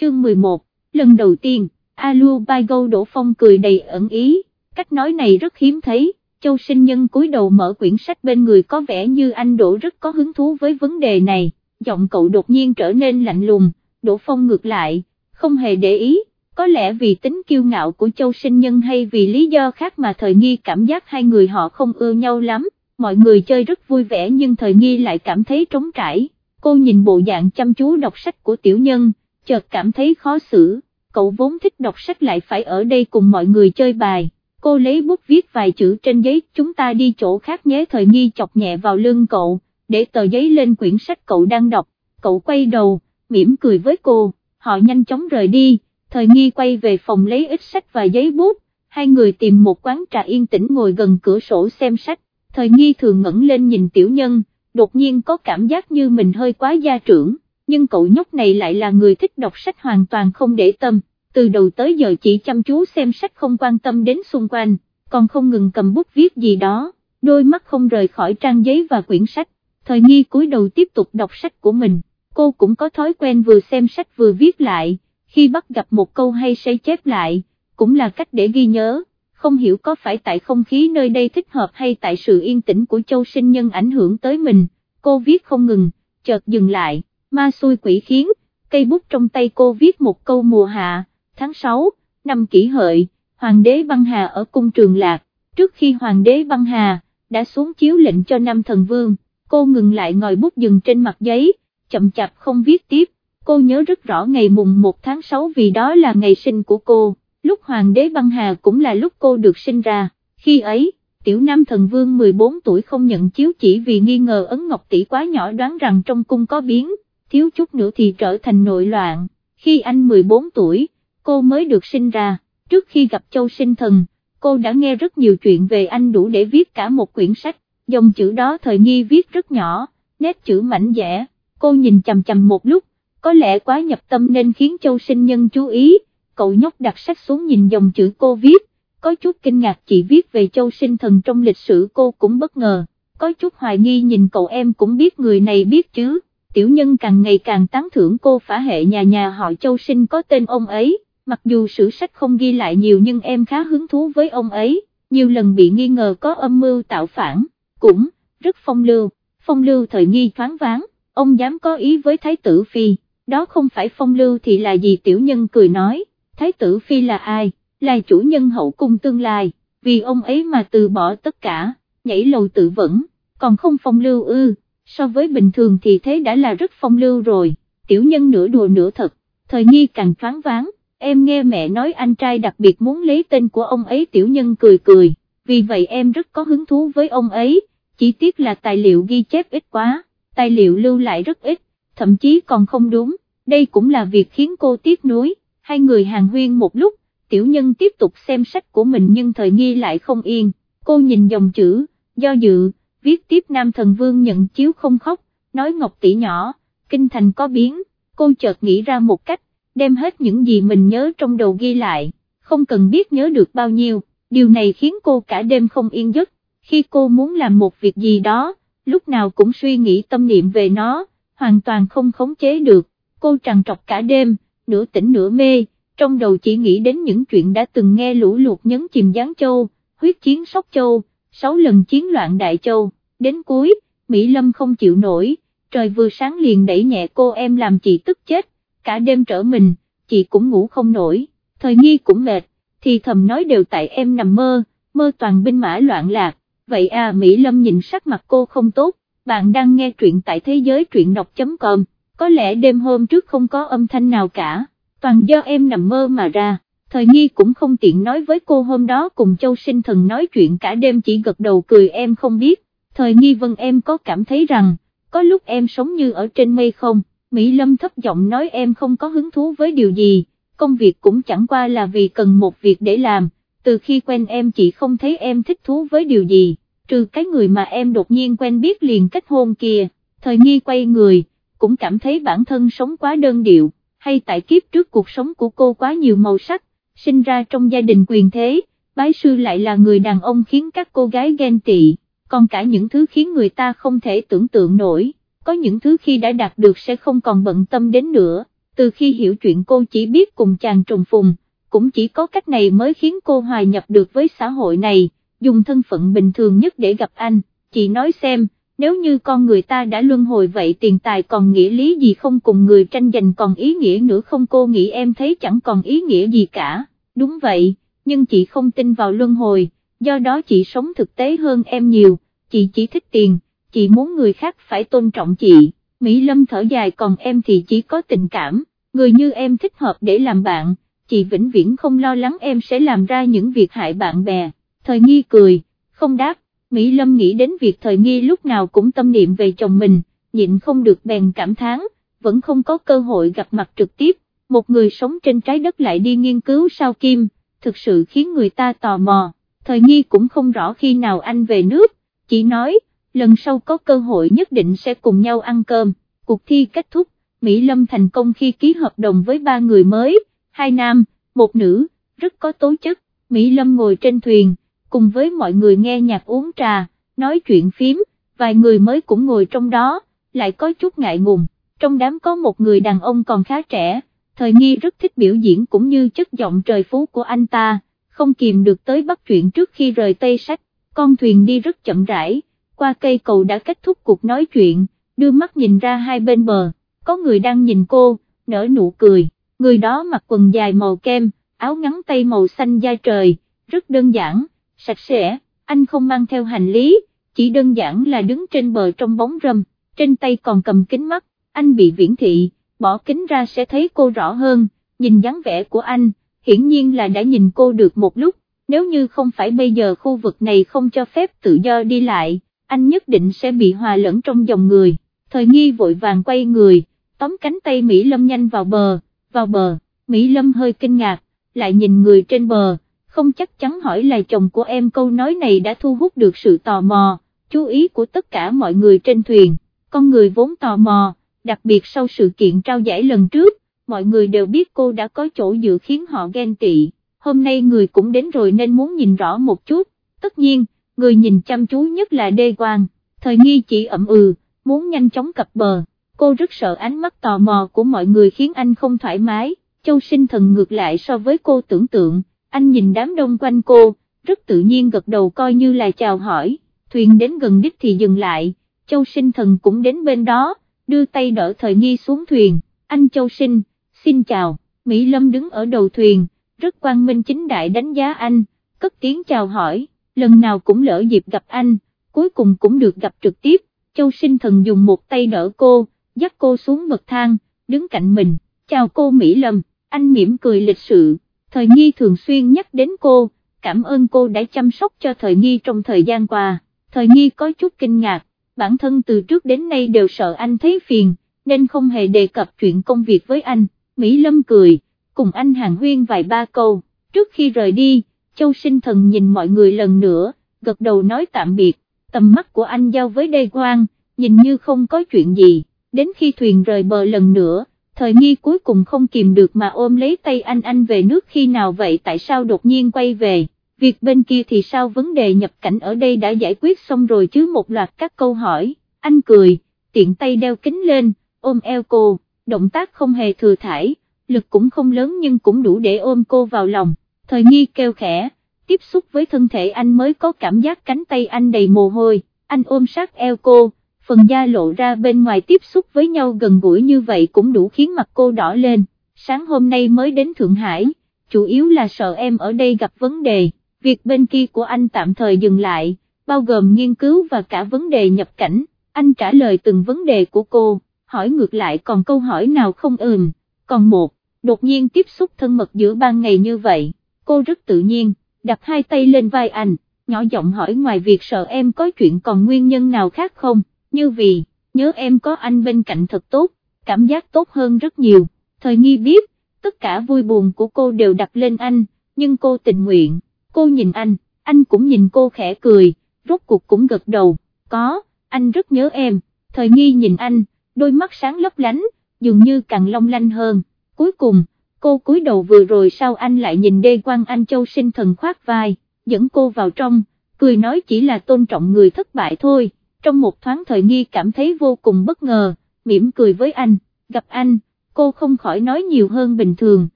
chương 11, lần đầu tiên, Alu Bai Đỗ Phong cười đầy ẩn ý, cách nói này rất hiếm thấy, Châu sinh nhân cúi đầu mở quyển sách bên người có vẻ như anh Đỗ rất có hứng thú với vấn đề này, giọng cậu đột nhiên trở nên lạnh lùng, Đỗ Phong ngược lại, không hề để ý, có lẽ vì tính kiêu ngạo của Châu sinh nhân hay vì lý do khác mà thời nghi cảm giác hai người họ không ưa nhau lắm, mọi người chơi rất vui vẻ nhưng thời nghi lại cảm thấy trống trải, cô nhìn bộ dạng chăm chú đọc sách của tiểu nhân, chợt cảm thấy khó xử, cậu vốn thích đọc sách lại phải ở đây cùng mọi người chơi bài. Cô lấy bút viết vài chữ trên giấy chúng ta đi chỗ khác nhé thời nghi chọc nhẹ vào lưng cậu, để tờ giấy lên quyển sách cậu đang đọc, cậu quay đầu, mỉm cười với cô, họ nhanh chóng rời đi, thời nghi quay về phòng lấy ít sách và giấy bút, hai người tìm một quán trà yên tĩnh ngồi gần cửa sổ xem sách, thời nghi thường ngẩng lên nhìn tiểu nhân, đột nhiên có cảm giác như mình hơi quá gia trưởng, nhưng cậu nhóc này lại là người thích đọc sách hoàn toàn không để tâm, từ đầu tới giờ chỉ chăm chú xem sách không quan tâm đến xung quanh, còn không ngừng cầm bút viết gì đó, đôi mắt không rời khỏi trang giấy và quyển sách, thời nghi cúi đầu tiếp tục đọc sách của mình, cô cũng có thói quen vừa xem sách vừa viết lại, khi bắt gặp một câu hay sẽ chép lại, cũng là cách để ghi nhớ, không hiểu có phải tại không khí nơi đây thích hợp hay tại sự yên tĩnh của châu sinh nhân ảnh hưởng tới mình, cô viết không ngừng, chợt dừng lại, ma xui quỷ khiến, cây bút trong tay cô viết một câu mùa hạ, tháng 6, năm kỷ hợi, hoàng đế băng hà ở cung trường lạc, trước khi hoàng đế băng hà, đã xuống chiếu lệnh cho năm thần vương, cô ngừng lại ngòi bút dừng trên mặt giấy, chậm chạp không viết tiếp, cô nhớ rất rõ ngày mùng 1 tháng 6 vì đó là ngày sinh của cô, lúc hoàng đế băng hà cũng là lúc cô được sinh ra, khi ấy, tiểu nam thần vương 14 tuổi không nhận chiếu chỉ vì nghi ngờ ấn ngọc tỷ quá nhỏ đoán rằng trong cung có biến, thiếu chút nữa thì trở thành nội loạn, khi anh 14 tuổi, cô mới được sinh ra, trước khi gặp châu sinh thần, cô đã nghe rất nhiều chuyện về anh đủ để viết cả một quyển sách, dòng chữ đó thời nghi viết rất nhỏ, nét chữ mảnh dẻ, cô nhìn chầm chầm một lúc, có lẽ quá nhập tâm nên khiến châu sinh nhân chú ý, cậu nhóc đặt sách xuống nhìn dòng chữ cô viết, có chút kinh ngạc chị viết về châu sinh thần trong lịch sử cô cũng bất ngờ, có chút hoài nghi nhìn cậu em cũng biết người này biết chứ, tiểu nhân càng ngày càng tán thưởng cô phả hệ nhà nhà họ châu sinh có tên ông ấy. Mặc dù sử sách không ghi lại nhiều nhưng em khá hứng thú với ông ấy, nhiều lần bị nghi ngờ có âm mưu tạo phản, cũng, rất phong lưu, phong lưu thời nghi thoáng váng, ông dám có ý với Thái tử Phi, đó không phải phong lưu thì là gì? Tiểu nhân cười nói, Thái tử Phi là ai, là chủ nhân hậu cung tương lai, vì ông ấy mà từ bỏ tất cả, nhảy lầu tự vẫn, còn không phong lưu ư, so với bình thường thì thế đã là rất phong lưu rồi, tiểu nhân nửa đùa nửa thật, thời nghi càng thoáng váng. Em nghe mẹ nói anh trai đặc biệt muốn lấy tên của ông ấy tiểu nhân cười cười, vì vậy em rất có hứng thú với ông ấy, chỉ tiếc là tài liệu ghi chép ít quá, tài liệu lưu lại rất ít, thậm chí còn không đúng, đây cũng là việc khiến cô tiếc nuối, hai người hàng huyên một lúc, tiểu nhân tiếp tục xem sách của mình nhưng thời nghi lại không yên, cô nhìn dòng chữ, do dự, viết tiếp Nam Thần Vương nhận chiếu không khóc, nói Ngọc tỷ nhỏ, kinh thành có biến, cô chợt nghĩ ra một cách, đem hết những gì mình nhớ trong đầu ghi lại, không cần biết nhớ được bao nhiêu, điều này khiến cô cả đêm không yên giấc, khi cô muốn làm một việc gì đó, lúc nào cũng suy nghĩ tâm niệm về nó, hoàn toàn không khống chế được, cô trằn trọc cả đêm, nửa tỉnh nửa mê, trong đầu chỉ nghĩ đến những chuyện đã từng nghe lũ lụt nhấn chìm Giáng Châu, huyết chiến Sóc Châu, sáu lần chiến loạn Đại Châu, đến cuối, Mỹ Lâm không chịu nổi, trời vừa sáng liền đẩy nhẹ cô em làm chị tức chết, cả đêm trở mình, chị cũng ngủ không nổi, thời nghi cũng mệt, thì thầm nói đều tại em nằm mơ, mơ toàn binh mã loạn lạc, vậy à Mỹ Lâm nhìn sắc mặt cô không tốt, bạn đang nghe truyện tại thế giới truyện đọc.com, có lẽ đêm hôm trước không có âm thanh nào cả, toàn do em nằm mơ mà ra. Thời nghi cũng không tiện nói với cô hôm đó cùng châu sinh thần nói chuyện cả đêm chỉ gật đầu cười em không biết, thời nghi vân em có cảm thấy rằng, có lúc em sống như ở trên mây không, Mỹ Lâm thấp giọng nói em không có hứng thú với điều gì, công việc cũng chẳng qua là vì cần một việc để làm, từ khi quen em chị không thấy em thích thú với điều gì, trừ cái người mà em đột nhiên quen biết liền kết hôn kia, thời nghi quay người, cũng cảm thấy bản thân sống quá đơn điệu, hay tại kiếp trước cuộc sống của cô quá nhiều màu sắc, sinh ra trong gia đình quyền thế, bái sư lại là người đàn ông khiến các cô gái ghen tị, còn cả những thứ khiến người ta không thể tưởng tượng nổi có những thứ khi đã đạt được sẽ không còn bận tâm đến nữa, từ khi hiểu chuyện cô chỉ biết cùng chàng trùng phùng, cũng chỉ có cách này mới khiến cô hòa nhập được với xã hội này, dùng thân phận bình thường nhất để gặp anh, chị nói xem, nếu như con người ta đã luân hồi vậy tiền tài còn nghĩa lý gì không cùng người tranh giành còn ý nghĩa nữa không cô nghĩ em thấy chẳng còn ý nghĩa gì cả, đúng vậy, nhưng chị không tin vào luân hồi, do đó chị sống thực tế hơn em nhiều, chị chỉ thích tiền, chị muốn người khác phải tôn trọng chị, Mỹ Lâm thở dài còn em thì chỉ có tình cảm, người như em thích hợp để làm bạn, chị vĩnh viễn không lo lắng em sẽ làm ra những việc hại bạn bè, thời nghi cười, không đáp Mỹ Lâm nghĩ đến việc thời nghi lúc nào cũng tâm niệm về chồng mình, nhịn không được bèn cảm thán, vẫn không có cơ hội gặp mặt trực tiếp, một người sống trên trái đất lại đi nghiên cứu sao kim, thực sự khiến người ta tò mò, thời nghi cũng không rõ khi nào anh về nước, chỉ nói, lần sau có cơ hội nhất định sẽ cùng nhau ăn cơm, cuộc thi kết thúc, Mỹ Lâm thành công khi ký hợp đồng với ba người mới, hai nam, một nữ, rất có tố chất, Mỹ Lâm ngồi trên thuyền, cùng với mọi người nghe nhạc uống trà, nói chuyện phím, vài người mới cũng ngồi trong đó, lại có chút ngại ngùng, trong đám có một người đàn ông còn khá trẻ, thời nghi rất thích biểu diễn cũng như chất giọng trời phú của anh ta, không kìm được tới bắt chuyện trước khi rời Tây Sách, con thuyền đi rất chậm rãi, qua cây cầu đã kết thúc cuộc nói chuyện, đưa mắt nhìn ra hai bên bờ, có người đang nhìn cô, nở nụ cười, người đó mặc quần dài màu kem, áo ngắn tay màu xanh da trời, rất đơn giản sạch sẽ, anh không mang theo hành lý, chỉ đơn giản là đứng trên bờ trong bóng râm, trên tay còn cầm kính mắt, anh bị viễn thị, bỏ kính ra sẽ thấy cô rõ hơn, nhìn dáng vẻ của anh, hiển nhiên là đã nhìn cô được một lúc, nếu như không phải bây giờ khu vực này không cho phép tự do đi lại, anh nhất định sẽ bị hòa lẫn trong dòng người, thời nghi vội vàng quay người, tóm cánh tay Mỹ Lâm nhanh vào bờ, vào bờ, Mỹ Lâm hơi kinh ngạc, lại nhìn người trên bờ, không chắc chắn hỏi là chồng của em câu nói này đã thu hút được sự tò mò, chú ý của tất cả mọi người trên thuyền, con người vốn tò mò, đặc biệt sau sự kiện trao giải lần trước, mọi người đều biết cô đã có chỗ dựa khiến họ ghen tị, hôm nay người cũng đến rồi nên muốn nhìn rõ một chút, tất nhiên, người nhìn chăm chú nhất là đê quang, thời nghi chỉ ẩm ừ, muốn nhanh chóng cập bờ, cô rất sợ ánh mắt tò mò của mọi người khiến anh không thoải mái, châu sinh thần ngược lại so với cô tưởng tượng. Anh nhìn đám đông quanh cô, rất tự nhiên gật đầu coi như là chào hỏi, thuyền đến gần đích thì dừng lại, Châu Sinh Thần cũng đến bên đó, đưa tay đỡ thời nghi xuống thuyền, anh Châu Sinh, xin chào, Mỹ Lâm đứng ở đầu thuyền, rất quan minh chính đại đánh giá anh, cất tiếng chào hỏi, lần nào cũng lỡ dịp gặp anh, cuối cùng cũng được gặp trực tiếp, Châu Sinh Thần dùng một tay đỡ cô, dắt cô xuống bậc thang, đứng cạnh mình, chào cô Mỹ Lâm, anh mỉm cười lịch sự. Thời nghi thường xuyên nhắc đến cô, cảm ơn cô đã chăm sóc cho thời nghi trong thời gian qua, thời nghi có chút kinh ngạc, bản thân từ trước đến nay đều sợ anh thấy phiền, nên không hề đề cập chuyện công việc với anh, Mỹ Lâm cười, cùng anh hàng huyên vài ba câu, trước khi rời đi, Châu sinh thần nhìn mọi người lần nữa, gật đầu nói tạm biệt, tầm mắt của anh giao với đê quang, nhìn như không có chuyện gì, đến khi thuyền rời bờ lần nữa, thời nghi cuối cùng không kìm được mà ôm lấy tay anh. Anh về nước khi nào vậy? Tại sao đột nhiên quay về, việc bên kia thì sao vấn đề nhập cảnh ở đây đã giải quyết xong rồi chứ một loạt các câu hỏi, anh cười, tiện tay đeo kính lên, ôm eo cô, động tác không hề thừa thải, lực cũng không lớn nhưng cũng đủ để ôm cô vào lòng, thời nghi kêu khẽ, tiếp xúc với thân thể anh mới có cảm giác cánh tay anh đầy mồ hôi, anh ôm sát eo cô, phần da lộ ra bên ngoài tiếp xúc với nhau gần gũi như vậy cũng đủ khiến mặt cô đỏ lên, sáng hôm nay mới đến Thượng Hải, chủ yếu là sợ em ở đây gặp vấn đề, việc bên kia của anh tạm thời dừng lại, bao gồm nghiên cứu và cả vấn đề nhập cảnh, anh trả lời từng vấn đề của cô, hỏi ngược lại còn câu hỏi nào không ừm, còn một, đột nhiên tiếp xúc thân mật giữa ban ngày như vậy, cô rất tự nhiên, đặt hai tay lên vai anh, nhỏ giọng hỏi ngoài việc sợ em có chuyện còn nguyên nhân nào khác không? như vì, nhớ em có anh bên cạnh thật tốt, cảm giác tốt hơn rất nhiều, thời nghi biết, tất cả vui buồn của cô đều đặt lên anh, nhưng cô tình nguyện, cô nhìn anh, anh cũng nhìn cô khẽ cười, rốt cuộc cũng gật đầu, có, anh rất nhớ em, thời nghi nhìn anh, đôi mắt sáng lấp lánh, dường như càng long lanh hơn, cuối cùng, cô cúi đầu vừa rồi sau anh lại nhìn đê quan anh châu sinh thần khoát vai, dẫn cô vào trong, cười nói chỉ là tôn trọng người thất bại thôi. Trong một thoáng thời nghi cảm thấy vô cùng bất ngờ, mỉm cười với anh, gặp anh, cô không khỏi nói nhiều hơn bình thường,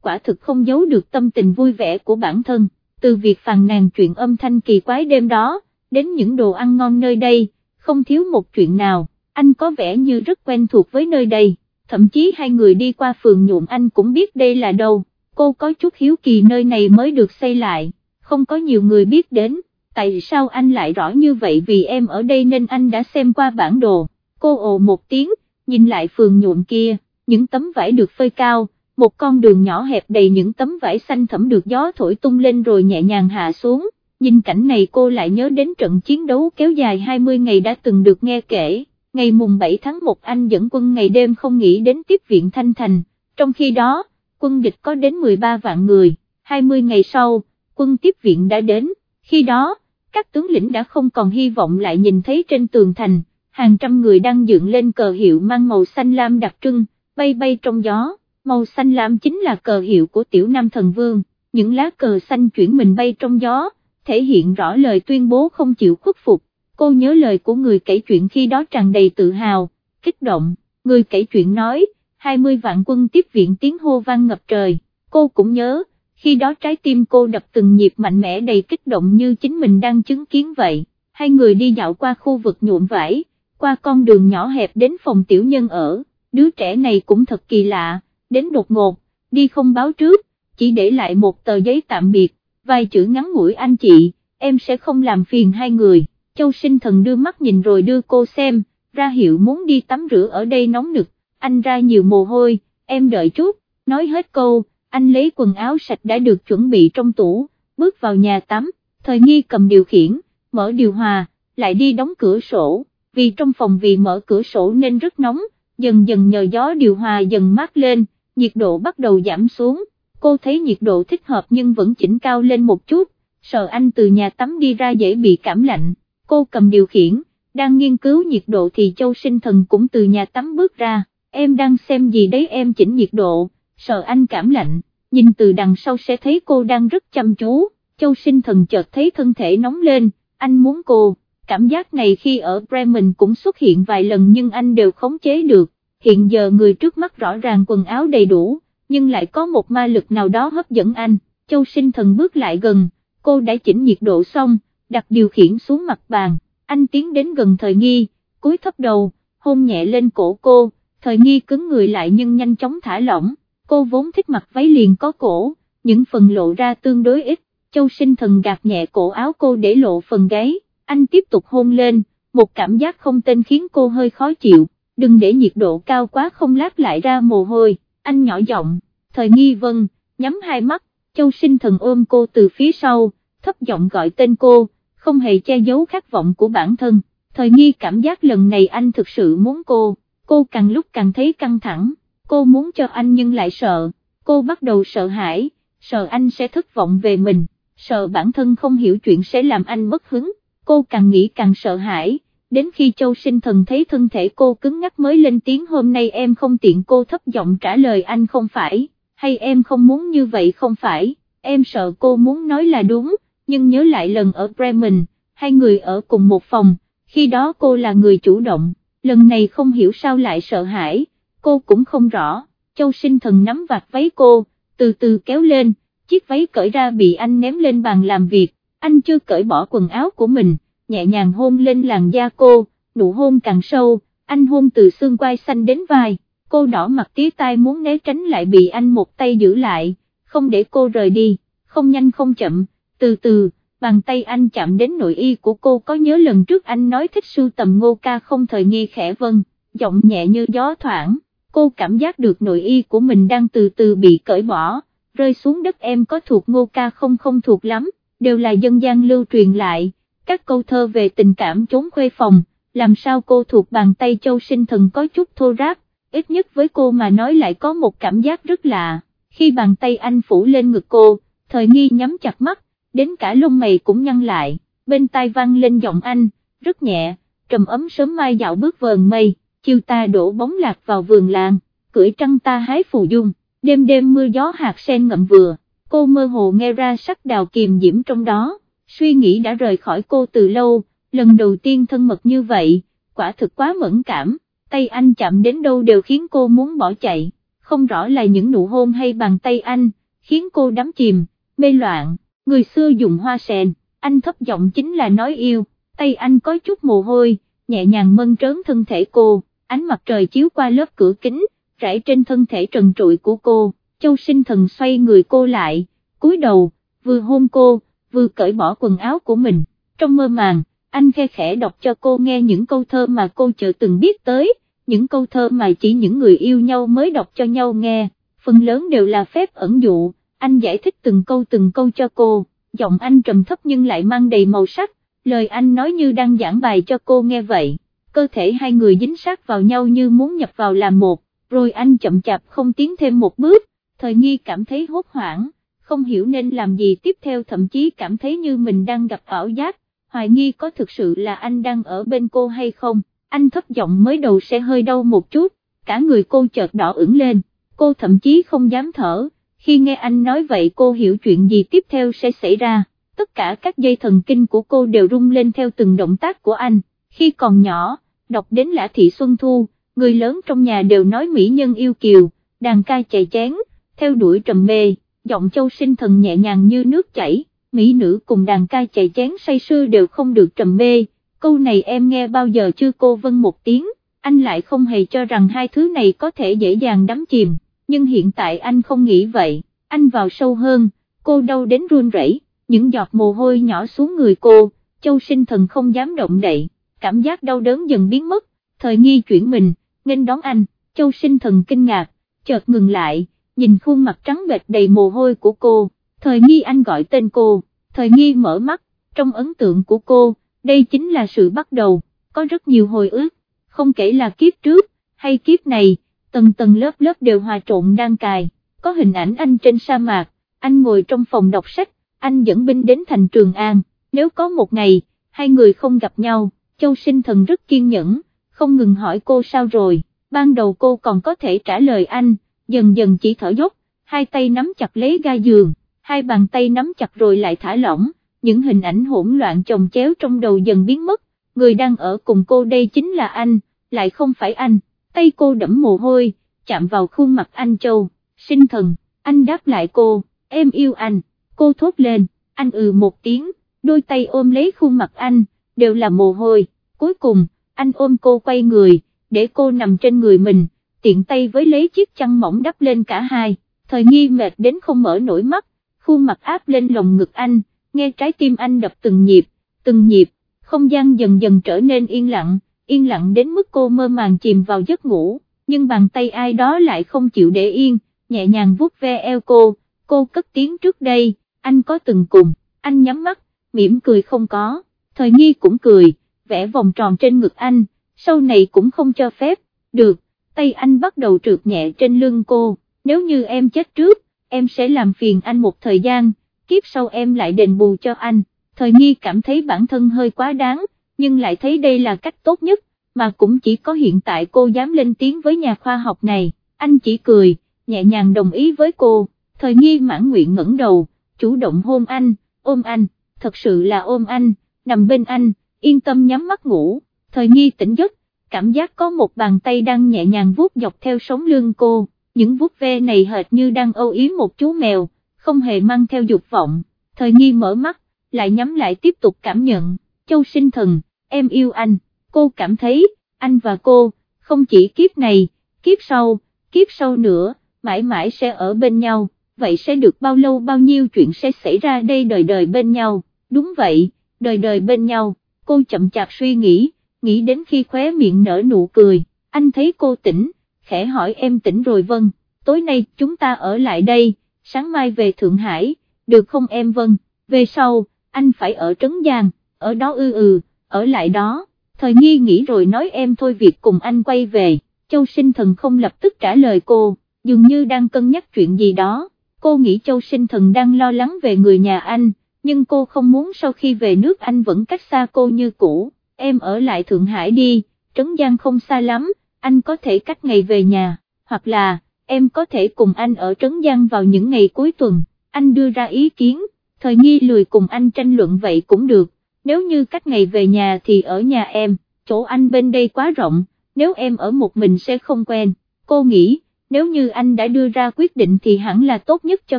quả thực không giấu được tâm tình vui vẻ của bản thân, từ việc phàn nàn chuyện âm thanh kỳ quái đêm đó, đến những đồ ăn ngon nơi đây, không thiếu một chuyện nào, anh có vẻ như rất quen thuộc với nơi đây, thậm chí hai người đi qua phường nhuộm anh cũng biết đây là đâu, cô có chút hiếu kỳ nơi này mới được xây lại, không có nhiều người biết đến, tại sao anh lại rõ như vậy vì em ở đây nên anh đã xem qua bản đồ, cô ồ một tiếng, nhìn lại phường nhuộm kia, những tấm vải được phơi cao, một con đường nhỏ hẹp đầy những tấm vải xanh thẫm được gió thổi tung lên rồi nhẹ nhàng hạ xuống, nhìn cảnh này cô lại nhớ đến trận chiến đấu kéo dài 20 ngày đã từng được nghe kể, ngày mùng 7 tháng 1 anh dẫn quân ngày đêm không nghĩ đến tiếp viện Thanh Thành, trong khi đó, quân địch có đến 13 vạn người, 20 ngày sau, quân tiếp viện đã đến, khi đó, các tướng lĩnh đã không còn hy vọng lại nhìn thấy trên tường thành, hàng trăm người đang dựng lên cờ hiệu mang màu xanh lam đặc trưng, bay bay trong gió, màu xanh lam chính là cờ hiệu của tiểu nam thần vương, những lá cờ xanh chuyển mình bay trong gió, thể hiện rõ lời tuyên bố không chịu khuất phục, cô nhớ lời của người kể chuyện khi đó tràn đầy tự hào, kích động, người kể chuyện nói, 20 vạn quân tiếp viện tiếng hô vang ngập trời, cô cũng nhớ, khi đó trái tim cô đập từng nhịp mạnh mẽ đầy kích động như chính mình đang chứng kiến vậy, hai người đi dạo qua khu vực nhuộm vải, qua con đường nhỏ hẹp đến phòng tiểu nhân ở, đứa trẻ này cũng thật kỳ lạ, đến đột ngột, đi không báo trước, chỉ để lại một tờ giấy tạm biệt, vài chữ ngắn ngủi anh chị, em sẽ không làm phiền hai người, châu sinh thần đưa mắt nhìn rồi đưa cô xem, ra hiệu muốn đi tắm rửa ở đây nóng nực, anh ra nhiều mồ hôi, em đợi chút, nói hết câu, anh lấy quần áo sạch đã được chuẩn bị trong tủ, bước vào nhà tắm, thời nghi cầm điều khiển, mở điều hòa, lại đi đóng cửa sổ, vì trong phòng vì mở cửa sổ nên rất nóng, dần dần nhờ gió điều hòa dần mát lên, nhiệt độ bắt đầu giảm xuống, cô thấy nhiệt độ thích hợp nhưng vẫn chỉnh cao lên một chút, sợ anh từ nhà tắm đi ra dễ bị cảm lạnh, cô cầm điều khiển, đang nghiên cứu nhiệt độ thì châu sinh thần cũng từ nhà tắm bước ra, em đang xem gì đấy em chỉnh nhiệt độ, sợ anh cảm lạnh, nhìn từ đằng sau sẽ thấy cô đang rất chăm chú, châu sinh thần chợt thấy thân thể nóng lên, anh muốn cô, cảm giác này khi ở Bremen cũng xuất hiện vài lần nhưng anh đều khống chế được, hiện giờ người trước mắt rõ ràng quần áo đầy đủ, nhưng lại có một ma lực nào đó hấp dẫn anh, châu sinh thần bước lại gần, cô đã chỉnh nhiệt độ xong, đặt điều khiển xuống mặt bàn, anh tiến đến gần thời nghi, cúi thấp đầu, hôn nhẹ lên cổ cô, thời nghi cứng người lại nhưng nhanh chóng thả lỏng, cô vốn thích mặc váy liền có cổ, những phần lộ ra tương đối ít, châu sinh thần gạt nhẹ cổ áo cô để lộ phần gáy, anh tiếp tục hôn lên, một cảm giác không tên khiến cô hơi khó chịu, đừng để nhiệt độ cao quá không lát lại ra mồ hôi, anh nhỏ giọng, thời nghi vân, nhắm hai mắt, châu sinh thần ôm cô từ phía sau, thấp giọng gọi tên cô, không hề che giấu khát vọng của bản thân, thời nghi cảm giác lần này anh thực sự muốn cô, cô càng lúc càng thấy căng thẳng, cô muốn cho anh nhưng lại sợ, cô bắt đầu sợ hãi, sợ anh sẽ thất vọng về mình, sợ bản thân không hiểu chuyện sẽ làm anh mất hứng, cô càng nghĩ càng sợ hãi, đến khi châu sinh thần thấy thân thể cô cứng ngắc mới lên tiếng hôm nay em không tiện cô thấp giọng trả lời anh không phải, hay em không muốn như vậy không phải, em sợ cô muốn nói là đúng, nhưng nhớ lại lần ở Bremen, hai người ở cùng một phòng, khi đó cô là người chủ động, lần này không hiểu sao lại sợ hãi, cô cũng không rõ, châu sinh thần nắm vạt váy cô, từ từ kéo lên, chiếc váy cởi ra bị anh ném lên bàn làm việc, anh chưa cởi bỏ quần áo của mình, nhẹ nhàng hôn lên làn da cô, nụ hôn càng sâu, anh hôn từ xương quai xanh đến vai, cô đỏ mặt tía tai muốn né tránh lại bị anh một tay giữ lại, không để cô rời đi, không nhanh không chậm, từ từ, bàn tay anh chạm đến nội y của cô có nhớ lần trước anh nói thích sưu tầm ngô ca không thời nghi khẽ vân, giọng nhẹ như gió thoảng, cô cảm giác được nội y của mình đang từ từ bị cởi bỏ, rơi xuống đất em có thuộc ngô ca không không thuộc lắm, đều là dân gian lưu truyền lại, các câu thơ về tình cảm trốn khuê phòng, làm sao cô thuộc bàn tay châu sinh thần có chút thô ráp, ít nhất với cô mà nói lại có một cảm giác rất lạ, khi bàn tay anh phủ lên ngực cô, thời nghi nhắm chặt mắt, đến cả lông mày cũng nhăn lại, bên tai vang lên giọng anh, rất nhẹ, trầm ấm sớm mai dạo bước vờn mây, chiều ta đổ bóng lạc vào vườn làng, cưỡi trăng ta hái phù dung, đêm đêm mưa gió hạt sen ngậm vừa, cô mơ hồ nghe ra sắc đào kiềm diễm trong đó, suy nghĩ đã rời khỏi cô từ lâu, lần đầu tiên thân mật như vậy, quả thực quá mẫn cảm, tay anh chạm đến đâu đều khiến cô muốn bỏ chạy không rõ là những nụ hôn hay bàn tay anh, khiến cô đắm chìm, mê loạn, người xưa dùng hoa sèn, anh thấp giọng chính là nói yêu, tay anh có chút mồ hôi, nhẹ nhàng mân trớn thân thể cô, ánh mặt trời chiếu qua lớp cửa kính, rải trên thân thể trần trụi của cô, châu sinh thần xoay người cô lại, cúi đầu, vừa hôn cô, vừa cởi bỏ quần áo của mình, trong mơ màng, anh khe khẽ đọc cho cô nghe những câu thơ mà cô chưa từng biết tới, những câu thơ mà chỉ những người yêu nhau mới đọc cho nhau nghe, phần lớn đều là phép ẩn dụ, anh giải thích từng câu từng câu cho cô, giọng anh trầm thấp nhưng lại mang đầy màu sắc, lời anh nói như đang giảng bài cho cô nghe vậy, cơ thể hai người dính sát vào nhau như muốn nhập vào làm một, rồi anh chậm chạp không tiến thêm một bước, thời nghi cảm thấy hốt hoảng, không hiểu nên làm gì tiếp theo thậm chí cảm thấy như mình đang gặp ảo giác, hoài nghi có thực sự là anh đang ở bên cô hay không, anh thấp giọng mới đầu sẽ hơi đau một chút, cả người cô chợt đỏ ửng lên, cô thậm chí không dám thở, khi nghe anh nói vậy cô hiểu chuyện gì tiếp theo sẽ xảy ra, tất cả các dây thần kinh của cô đều rung lên theo từng động tác của anh, khi còn nhỏ, đọc đến Lã Thị Xuân Thu, người lớn trong nhà đều nói mỹ nhân yêu kiều, đàn ca chạy chén, theo đuổi trầm mê, giọng châu sinh thần nhẹ nhàng như nước chảy, mỹ nữ cùng đàn ca chạy chén say sưa đều không được trầm mê, câu này em nghe bao giờ chưa cô vân một tiếng, anh lại không hề cho rằng hai thứ này có thể dễ dàng đắm chìm, nhưng hiện tại anh không nghĩ vậy, anh vào sâu hơn, cô đau đến run rẩy, những giọt mồ hôi nhỏ xuống người cô, châu sinh thần không dám động đậy, cảm giác đau đớn dần biến mất, thời nghi chuyển mình, nghênh đón anh, châu sinh thần kinh ngạc, chợt ngừng lại, nhìn khuôn mặt trắng bệch đầy mồ hôi của cô, thời nghi anh gọi tên cô, thời nghi mở mắt, trong ấn tượng của cô, đây chính là sự bắt đầu, có rất nhiều hồi ức, không kể là kiếp trước, hay kiếp này, tầng tầng lớp lớp đều hòa trộn đang cài, có hình ảnh anh trên sa mạc, anh ngồi trong phòng đọc sách, anh dẫn binh đến thành Trường An, nếu có một ngày, hai người không gặp nhau, Châu Sinh Thần rất kiên nhẫn, không ngừng hỏi cô sao rồi, ban đầu cô còn có thể trả lời anh, dần dần chỉ thở dốc, hai tay nắm chặt lấy ga giường, hai bàn tay nắm chặt rồi lại thả lỏng, những hình ảnh hỗn loạn chồng chéo trong đầu dần biến mất, người đang ở cùng cô đây chính là anh, lại không phải anh, tay cô đẫm mồ hôi, chạm vào khuôn mặt anh Châu, sinh thần, anh đáp lại cô, em yêu anh, cô thốt lên, anh ừ một tiếng, đôi tay ôm lấy khuôn mặt anh, đều là mồ hôi, cuối cùng, anh ôm cô quay người, để cô nằm trên người mình, tiện tay với lấy chiếc chăn mỏng đắp lên cả hai, thời nghi mệt đến không mở nổi mắt, khuôn mặt áp lên lồng ngực anh, nghe trái tim anh đập từng nhịp, từng nhịp, không gian dần dần trở nên yên lặng, yên lặng đến mức cô mơ màng chìm vào giấc ngủ, nhưng bàn tay ai đó lại không chịu để yên, nhẹ nhàng vuốt ve eo cô, cô cất tiếng trước đây, anh có từng cùng, anh nhắm mắt, mỉm cười không có, thời nghi cũng cười, vẽ vòng tròn trên ngực anh, sau này cũng không cho phép, được, tay anh bắt đầu trượt nhẹ trên lưng cô, nếu như em chết trước, em sẽ làm phiền anh một thời gian, kiếp sau em lại đền bù cho anh, thời nghi cảm thấy bản thân hơi quá đáng, nhưng lại thấy đây là cách tốt nhất, mà cũng chỉ có hiện tại cô dám lên tiếng với nhà khoa học này, anh chỉ cười, nhẹ nhàng đồng ý với cô, thời nghi mãn nguyện ngẩng đầu, chủ động hôn anh, ôm anh, thật sự là ôm anh, nằm bên anh, yên tâm nhắm mắt ngủ, thời nghi tỉnh giấc, cảm giác có một bàn tay đang nhẹ nhàng vuốt dọc theo sống lưng cô, những vuốt ve này hệt như đang âu yếm một chú mèo, không hề mang theo dục vọng, thời nghi mở mắt, lại nhắm lại tiếp tục cảm nhận, châu sinh thần, em yêu anh, cô cảm thấy, anh và cô, không chỉ kiếp này, kiếp sau, kiếp sau nữa, mãi mãi sẽ ở bên nhau, vậy sẽ được bao lâu bao nhiêu chuyện sẽ xảy ra đây đời đời bên nhau, đúng vậy, đời đời bên nhau, cô chậm chạp suy nghĩ, nghĩ đến khi khóe miệng nở nụ cười, anh thấy cô tỉnh, khẽ hỏi em tỉnh rồi vâng, tối nay chúng ta ở lại đây, sáng mai về Thượng Hải, được không em vâng, về sau, anh phải ở Trấn Giang, ở đó ư ừ, ở lại đó, thời nghi nghĩ rồi nói em thôi việc cùng anh quay về, châu sinh thần không lập tức trả lời cô, dường như đang cân nhắc chuyện gì đó, cô nghĩ châu sinh thần đang lo lắng về người nhà anh, nhưng cô không muốn sau khi về nước anh vẫn cách xa cô như cũ, em ở lại Thượng Hải đi, Trấn Giang không xa lắm, anh có thể cách ngày về nhà, hoặc là, em có thể cùng anh ở Trấn Giang vào những ngày cuối tuần, anh đưa ra ý kiến, thời nghi lười cùng anh tranh luận vậy cũng được, nếu như cách ngày về nhà thì ở nhà em, chỗ anh bên đây quá rộng, nếu em ở một mình sẽ không quen, cô nghĩ, nếu như anh đã đưa ra quyết định thì hẳn là tốt nhất cho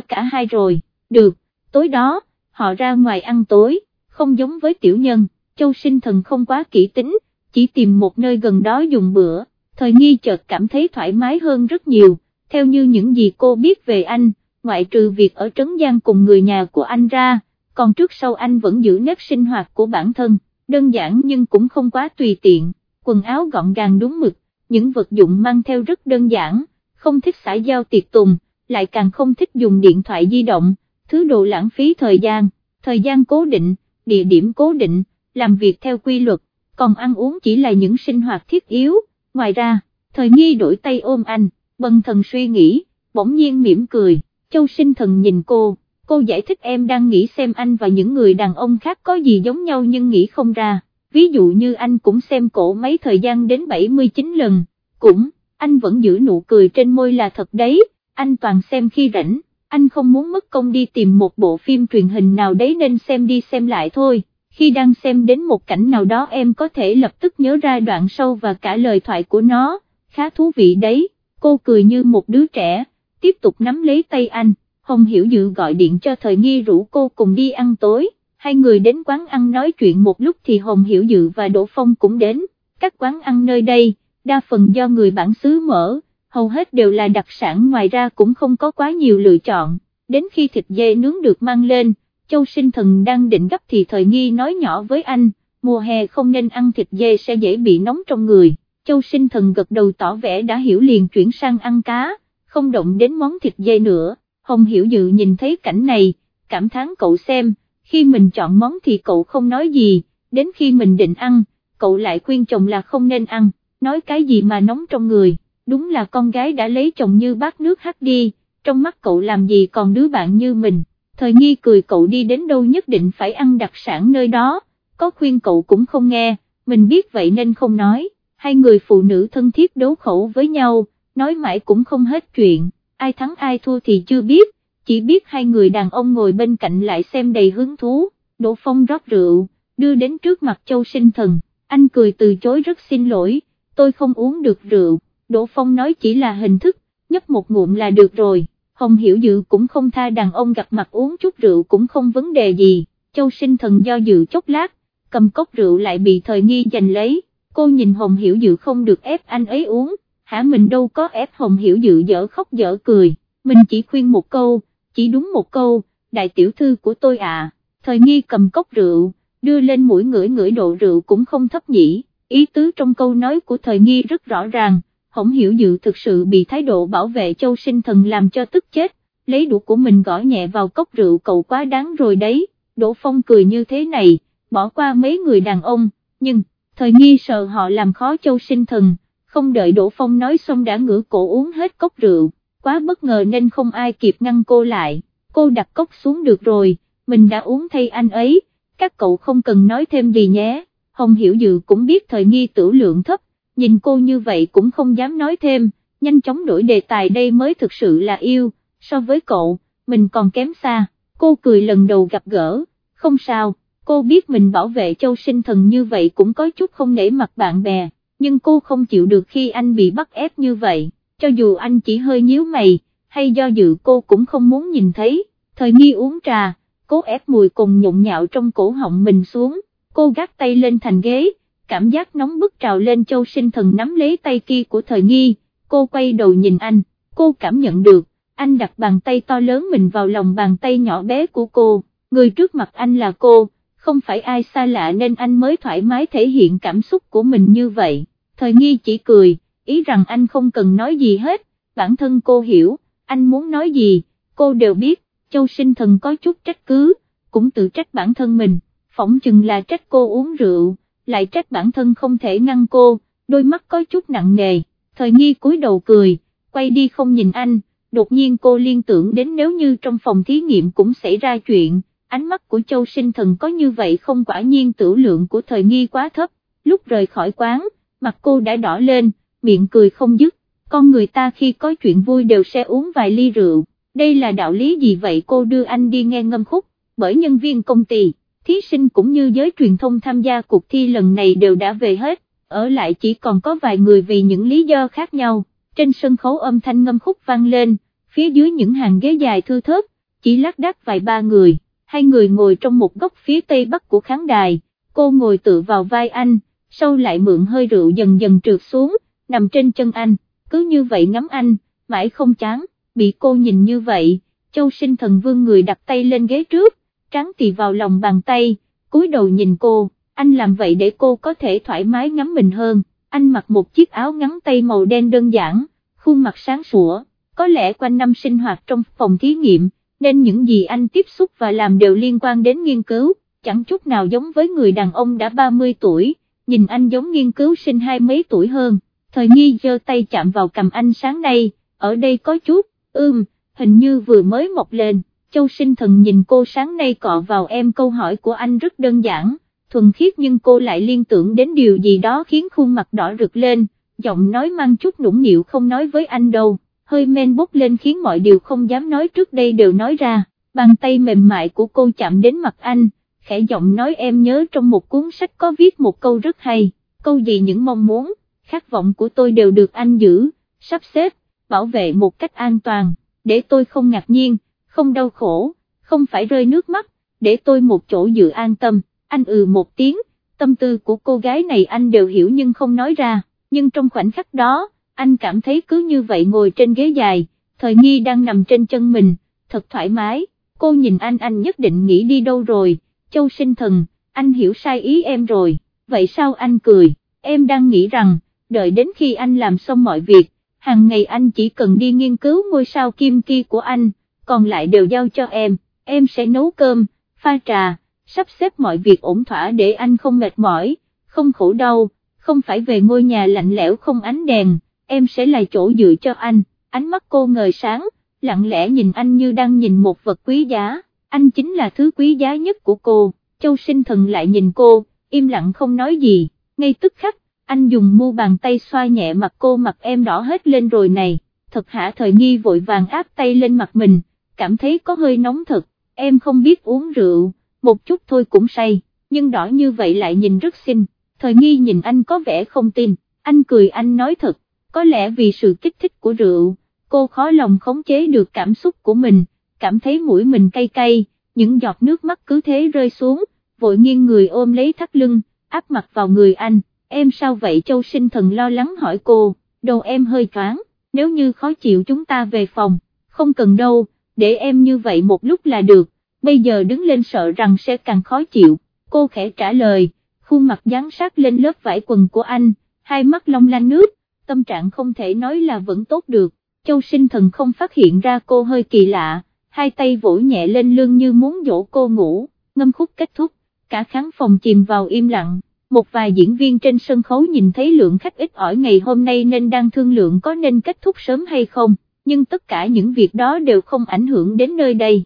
cả hai rồi, được, tối đó, họ ra ngoài ăn tối, không giống với tiểu nhân, châu sinh thần không quá kỹ tính, chỉ tìm một nơi gần đó dùng bữa, thời nghi chợt cảm thấy thoải mái hơn rất nhiều, theo như những gì cô biết về anh, ngoại trừ việc ở Trấn Giang cùng người nhà của anh ra, còn trước sau anh vẫn giữ nếp sinh hoạt của bản thân, đơn giản nhưng cũng không quá tùy tiện, quần áo gọn gàng đúng mực, những vật dụng mang theo rất đơn giản, không thích xã giao tiệc tùng, lại càng không thích dùng điện thoại di động, thứ đồ lãng phí thời gian, thời gian cố định, địa điểm cố định, làm việc theo quy luật, còn ăn uống chỉ là những sinh hoạt thiết yếu, ngoài ra, thời nghi đổi tay ôm anh, bần thần suy nghĩ, bỗng nhiên mỉm cười, châu sinh thần nhìn cô, cô giải thích em đang nghĩ xem anh và những người đàn ông khác có gì giống nhau nhưng nghĩ không ra, ví dụ như anh cũng xem cổ mấy thời gian đến 79 lần, cũng, anh vẫn giữ nụ cười trên môi là thật đấy, anh toàn xem khi rảnh, anh không muốn mất công đi tìm một bộ phim truyền hình nào đấy nên xem đi xem lại thôi, khi đang xem đến một cảnh nào đó em có thể lập tức nhớ ra đoạn sâu và cả lời thoại của nó, khá thú vị đấy, cô cười như một đứa trẻ, tiếp tục nắm lấy tay anh, Hồng Hiểu Dự gọi điện cho thời nghi rủ cô cùng đi ăn tối, hai người đến quán ăn nói chuyện một lúc thì Hồng Hiểu Dự và Đỗ Phong cũng đến, các quán ăn nơi đây, đa phần do người bản xứ mở, hầu hết đều là đặc sản ngoài ra cũng không có quá nhiều lựa chọn, đến khi thịt dê nướng được mang lên, Châu Sinh Thần đang định gấp thì thời nghi nói nhỏ với anh, mùa hè không nên ăn thịt dê sẽ dễ bị nóng trong người, Châu Sinh Thần gật đầu tỏ vẻ đã hiểu liền chuyển sang ăn cá, không động đến món thịt dê nữa, Hồng Hiểu Dự nhìn thấy cảnh này, cảm thán cậu xem, khi mình chọn món thì cậu không nói gì, đến khi mình định ăn, cậu lại khuyên chồng là không nên ăn, nói cái gì mà nóng trong người, đúng là con gái đã lấy chồng như bát nước hắt đi, trong mắt cậu làm gì còn đứa bạn như mình, thời nghi cười cậu đi đến đâu nhất định phải ăn đặc sản nơi đó, có khuyên cậu cũng không nghe, mình biết vậy nên không nói, hai người phụ nữ thân thiết đấu khẩu với nhau, nói mãi cũng không hết chuyện, ai thắng ai thua thì chưa biết, chỉ biết hai người đàn ông ngồi bên cạnh lại xem đầy hứng thú, Đỗ Phong rót rượu, đưa đến trước mặt Châu Sinh Thần, anh cười từ chối rất xin lỗi, tôi không uống được rượu, Đỗ Phong nói chỉ là hình thức, nhấp một ngụm là được rồi, Hồng Hiểu Dự cũng không tha đàn ông gặp mặt uống chút rượu cũng không vấn đề gì, Châu Sinh Thần do dự chốc lát, cầm cốc rượu lại bị thời nghi giành lấy, cô nhìn Hồng Hiểu Dự không được ép anh ấy uống, hả mình đâu có ép Hồng Hiểu Dự dở khóc dở cười, mình chỉ khuyên một câu, chỉ đúng một câu, đại tiểu thư của tôi à, thời nghi cầm cốc rượu, đưa lên mũi ngửi ngửi độ rượu cũng không thấp nhỉ, ý tứ trong câu nói của thời nghi rất rõ ràng, Hồng Hiểu Dự thực sự bị thái độ bảo vệ châu sinh thần làm cho tức chết, lấy đũa của mình gõ nhẹ vào cốc rượu cậu quá đáng rồi đấy, Đỗ Phong cười như thế này, bỏ qua mấy người đàn ông, nhưng, thời nghi sợ họ làm khó châu sinh thần, không đợi Đỗ Phong nói xong đã ngửa cổ uống hết cốc rượu, quá bất ngờ nên không ai kịp ngăn cô lại, cô đặt cốc xuống được rồi, mình đã uống thay anh ấy, các cậu không cần nói thêm gì nhé, Hồng Hiểu Dự cũng biết thời nghi tử lượng thấp, nhìn cô như vậy cũng không dám nói thêm, nhanh chóng đổi đề tài đây mới thực sự là yêu, so với cậu, mình còn kém xa, cô cười lần đầu gặp gỡ, không sao, cô biết mình bảo vệ châu sinh thần như vậy cũng có chút không nể mặt bạn bè nhưng cô không chịu được khi anh bị bắt ép như vậy, cho dù anh chỉ hơi nhíu mày, hay do dự cô cũng không muốn nhìn thấy, thời nghi uống trà, cố ép mùi cùng nhộn nhạo trong cổ họng mình xuống, cô gác tay lên thành ghế, cảm giác nóng bức trào lên châu sinh thần nắm lấy tay kia của thời nghi, cô quay đầu nhìn anh, cô cảm nhận được, anh đặt bàn tay to lớn mình vào lòng bàn tay nhỏ bé của cô, người trước mặt anh là cô, không phải ai xa lạ nên anh mới thoải mái thể hiện cảm xúc của mình như vậy. Thời nghi chỉ cười, ý rằng anh không cần nói gì hết, bản thân cô hiểu, anh muốn nói gì, cô đều biết, châu sinh thần có chút trách cứ, cũng tự trách bản thân mình, phỏng chừng là trách cô uống rượu, lại trách bản thân không thể ngăn cô, đôi mắt có chút nặng nề, thời nghi cúi đầu cười, quay đi không nhìn anh, đột nhiên cô liên tưởng đến nếu như trong phòng thí nghiệm cũng xảy ra chuyện, ánh mắt của châu sinh thần có như vậy không quả nhiên tử lượng của thời nghi quá thấp, lúc rời khỏi quán, mặt cô đã đỏ lên, miệng cười không dứt, con người ta khi có chuyện vui đều sẽ uống vài ly rượu, đây là đạo lý gì vậy cô đưa anh đi nghe ngâm khúc, bởi nhân viên công ty, thí sinh cũng như giới truyền thông tham gia cuộc thi lần này đều đã về hết, ở lại chỉ còn có vài người vì những lý do khác nhau, trên sân khấu âm thanh ngâm khúc vang lên, phía dưới những hàng ghế dài thưa thớt, chỉ lác đác vài ba người, hai người ngồi trong một góc phía tây bắc của khán đài, cô ngồi tự vào vai anh, sau lại mượn hơi rượu dần dần trượt xuống, nằm trên chân anh, cứ như vậy ngắm anh, mãi không chán, bị cô nhìn như vậy, châu sinh thần vương người đặt tay lên ghế trước, trắng tì vào lòng bàn tay, cúi đầu nhìn cô, anh làm vậy để cô có thể thoải mái ngắm mình hơn, anh mặc một chiếc áo ngắn tay màu đen đơn giản, khuôn mặt sáng sủa, có lẽ quanh năm sinh hoạt trong phòng thí nghiệm, nên những gì anh tiếp xúc và làm đều liên quan đến nghiên cứu, chẳng chút nào giống với người đàn ông đã 30 tuổi, nhìn anh giống nghiên cứu sinh hai mấy tuổi hơn, thời nghi giơ tay chạm vào cầm anh sáng nay, ở đây có chút, ưm, hình như vừa mới mọc lên, châu sinh thần nhìn cô sáng nay cọ vào em câu hỏi của anh rất đơn giản, thuần khiết nhưng cô lại liên tưởng đến điều gì đó khiến khuôn mặt đỏ rực lên, giọng nói mang chút nũng nịu không nói với anh đâu, hơi men bốc lên khiến mọi điều không dám nói trước đây đều nói ra, bàn tay mềm mại của cô chạm đến mặt anh, khẽ giọng nói em nhớ trong một cuốn sách có viết một câu rất hay, câu gì những mong muốn, khát vọng của tôi đều được anh giữ, sắp xếp, bảo vệ một cách an toàn, để tôi không ngạc nhiên, không đau khổ, không phải rơi nước mắt, để tôi một chỗ dự an tâm, anh ừ một tiếng, tâm tư của cô gái này anh đều hiểu nhưng không nói ra, nhưng trong khoảnh khắc đó, anh cảm thấy cứ như vậy ngồi trên ghế dài, thời nghi đang nằm trên chân mình, thật thoải mái, cô nhìn anh anh nhất định nghĩ đi đâu rồi, châu sinh thần, anh hiểu sai ý em rồi, vậy sao anh cười, em đang nghĩ rằng, đợi đến khi anh làm xong mọi việc, hàng ngày anh chỉ cần đi nghiên cứu ngôi sao kim kia của anh, còn lại đều giao cho em, em sẽ nấu cơm, pha trà, sắp xếp mọi việc ổn thỏa để anh không mệt mỏi, không khổ đau, không phải về ngôi nhà lạnh lẽo không ánh đèn, em sẽ là chỗ dựa cho anh, ánh mắt cô ngời sáng, lặng lẽ nhìn anh như đang nhìn một vật quý giá, anh chính là thứ quý giá nhất của cô, châu sinh thần lại nhìn cô, im lặng không nói gì, ngay tức khắc, anh dùng mu bàn tay xoa nhẹ mặt cô mặt em đỏ hết lên rồi này, thật hả thời nghi vội vàng áp tay lên mặt mình, cảm thấy có hơi nóng thật, em không biết uống rượu, một chút thôi cũng say, nhưng đỏ như vậy lại nhìn rất xinh, thời nghi nhìn anh có vẻ không tin, anh cười anh nói thật, có lẽ vì sự kích thích của rượu, cô khó lòng khống chế được cảm xúc của mình, cảm thấy mũi mình cay cay, những giọt nước mắt cứ thế rơi xuống, vội nghiêng người ôm lấy thắt lưng, áp mặt vào người anh, em sao vậy châu sinh thần lo lắng hỏi cô, đầu em hơi choáng, nếu như khó chịu chúng ta về phòng, không cần đâu, để em như vậy một lúc là được, bây giờ đứng lên sợ rằng sẽ càng khó chịu, cô khẽ trả lời, khuôn mặt dán sát lên lớp vải quần của anh, hai mắt long lanh nước, tâm trạng không thể nói là vẫn tốt được, châu sinh thần không phát hiện ra cô hơi kỳ lạ, hai tay vỗ nhẹ lên lưng như muốn dỗ cô ngủ, ngâm khúc kết thúc, cả khán phòng chìm vào im lặng. Một vài diễn viên trên sân khấu nhìn thấy lượng khách ít ỏi ngày hôm nay nên đang thương lượng có nên kết thúc sớm hay không, nhưng tất cả những việc đó đều không ảnh hưởng đến nơi đây.